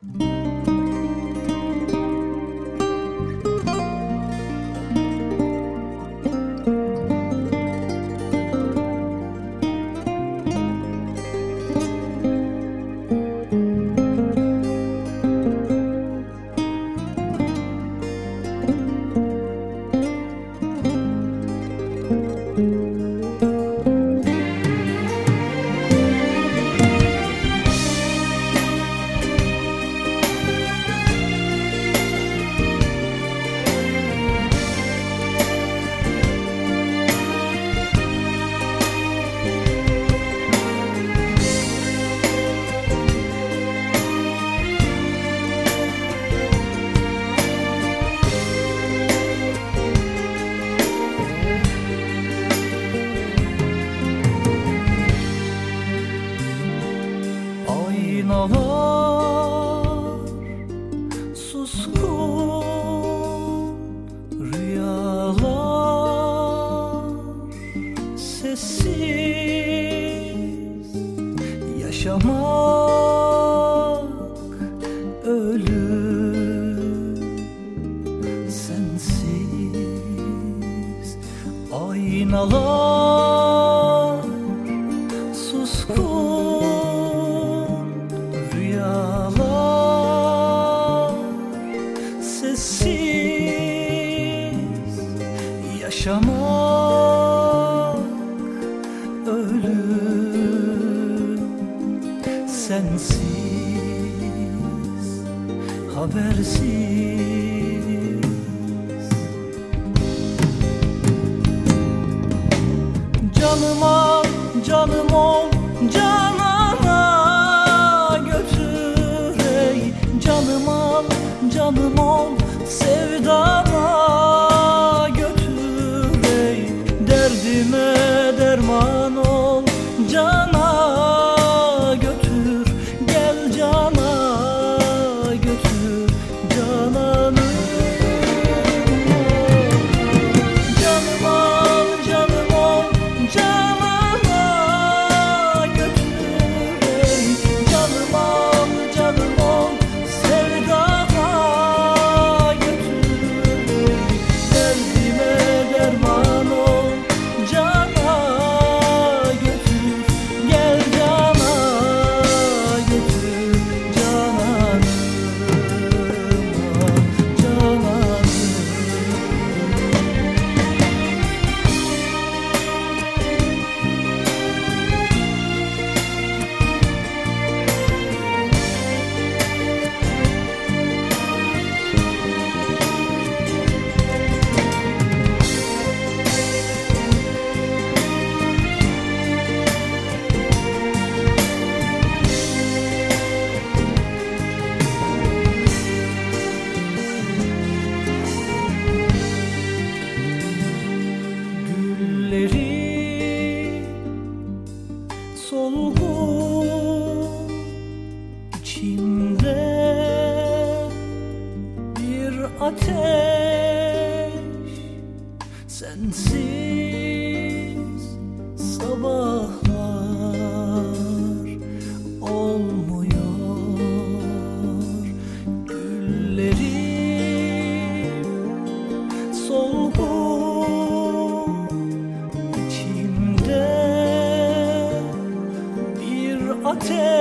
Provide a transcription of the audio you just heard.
Aynalar Yaşamak ölüm sensiz Aynalar suskun rüyalar sessiz yaşamak ölüm sensiz habersiz. Canım al, canım ol, canana götür ey Canım al, canım ol, sevdana ateş. Sensiz sabahlar olmuyor. Güllerim solgun içimde bir ateş